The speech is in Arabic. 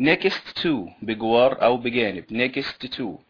next to بجوار أو بجانب. Next to